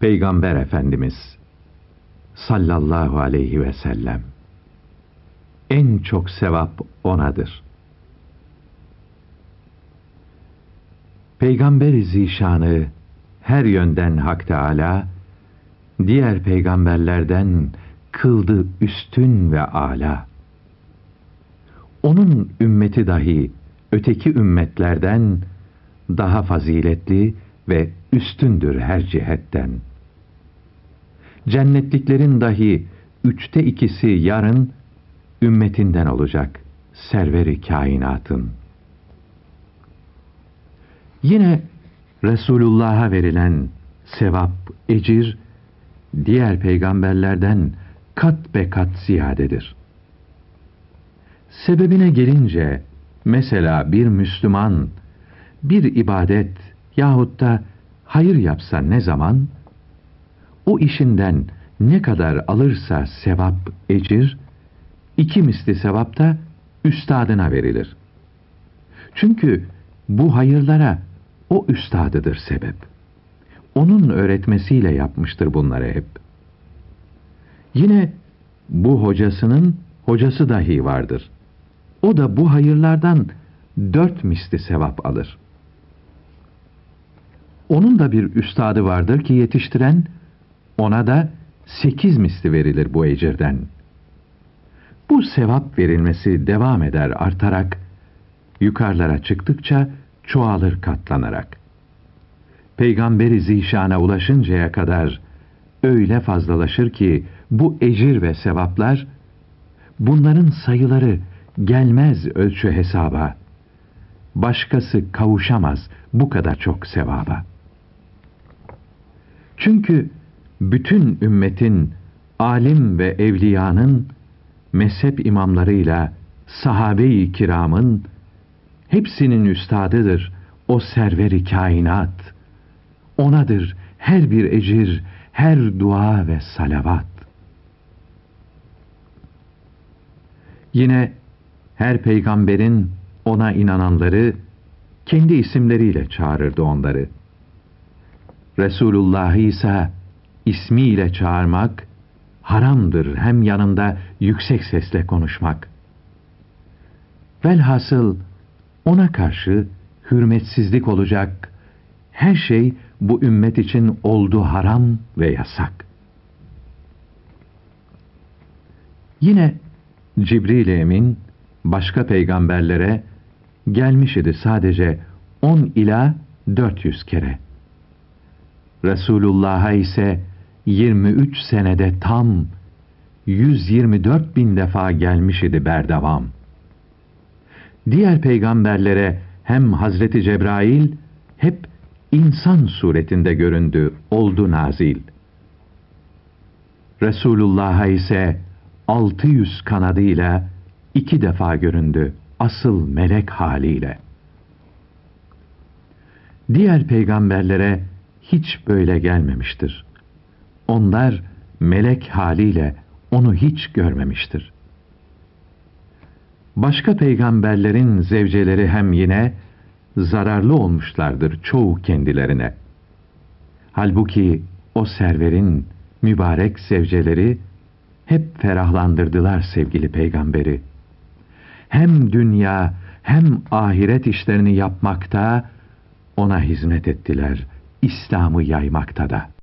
Peygamber Efendimiz sallallahu aleyhi ve sellem en çok sevap onadır. Peygamber-i Zişanı her yönden Hak Teala diğer peygamberlerden kıldı üstün ve ala. Onun ümmeti dahi öteki ümmetlerden daha faziletli ve üstündür her cihetten. Cennetliklerin dahi üçte ikisi yarın ümmetinden olacak serveri kainatın. Yine Resulullah'a verilen sevap, ecir, diğer peygamberlerden kat be kat ziyadedir. Sebebine gelince, mesela bir Müslüman, bir ibadet yahut da hayır yapsa ne zaman, o işinden ne kadar alırsa sevap, ecir, iki misli sevap da üstadına verilir. Çünkü bu hayırlara o üstadıdır sebep. Onun öğretmesiyle yapmıştır bunları hep. Yine bu hocasının hocası dahi vardır. O da bu hayırlardan dört misli sevap alır. Onun da bir üstadı vardır ki yetiştiren, ona da sekiz misli verilir bu ecirden. Bu sevap verilmesi devam eder artarak, yukarılara çıktıkça çoğalır katlanarak. Peygamberi zişana ulaşıncaya kadar öyle fazlalaşır ki bu ecir ve sevaplar, bunların sayıları gelmez ölçü hesaba. Başkası kavuşamaz bu kadar çok sevaba. Çünkü bütün ümmetin, alim ve evliyanın, mezhep imamlarıyla sahabe-i kiramın, hepsinin üstadıdır o serveri kainat. Onadır her bir ecir, her dua ve salavat. Yine her peygamberin ona inananları kendi isimleriyle çağırırdı onları. Resulullah ise ismiyle çağırmak haramdır hem yanında yüksek sesle konuşmak. Velhasıl ona karşı hürmetsizlik olacak her şey bu ümmet için oldu haram ve yasak. Yine Cibril Emin başka peygamberlere gelmiş idi sadece 10 ila 400 kere. Resulullah'a ise 23 senede tam 124 bin defa gelmiş idi berdevam. Diğer peygamberlere hem Hazreti Cebrail hep insan suretinde göründü, oldu nazil. Resulullah'a ise 600 kanadıyla iki defa göründü, asıl melek haliyle. Diğer peygamberlere hiç böyle gelmemiştir. Onlar melek haliyle onu hiç görmemiştir. Başka peygamberlerin zevceleri hem yine zararlı olmuşlardır çoğu kendilerine. Halbuki o serverin mübarek zevceleri hep ferahlandırdılar sevgili peygamberi. Hem dünya hem ahiret işlerini yapmakta ona hizmet ettiler, İslam'ı yaymakta da.